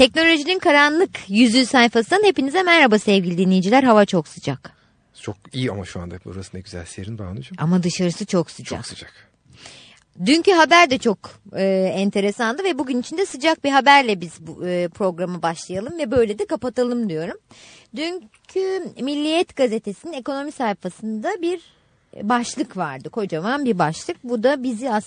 Teknolojinin karanlık yüzü sayfasından hepinize merhaba sevgili dinleyiciler. Hava çok sıcak. Çok iyi ama şu anda burası ne güzel serin Banu'cum. Ama dışarısı çok sıcak. Çok sıcak. Dünkü haber de çok e, enteresandı ve bugün için de sıcak bir haberle biz bu e, programı başlayalım ve böyle de kapatalım diyorum. Dünkü Milliyet gazetesinin ekonomi sayfasında bir başlık vardı kocaman bir başlık. Bu da bizi aslında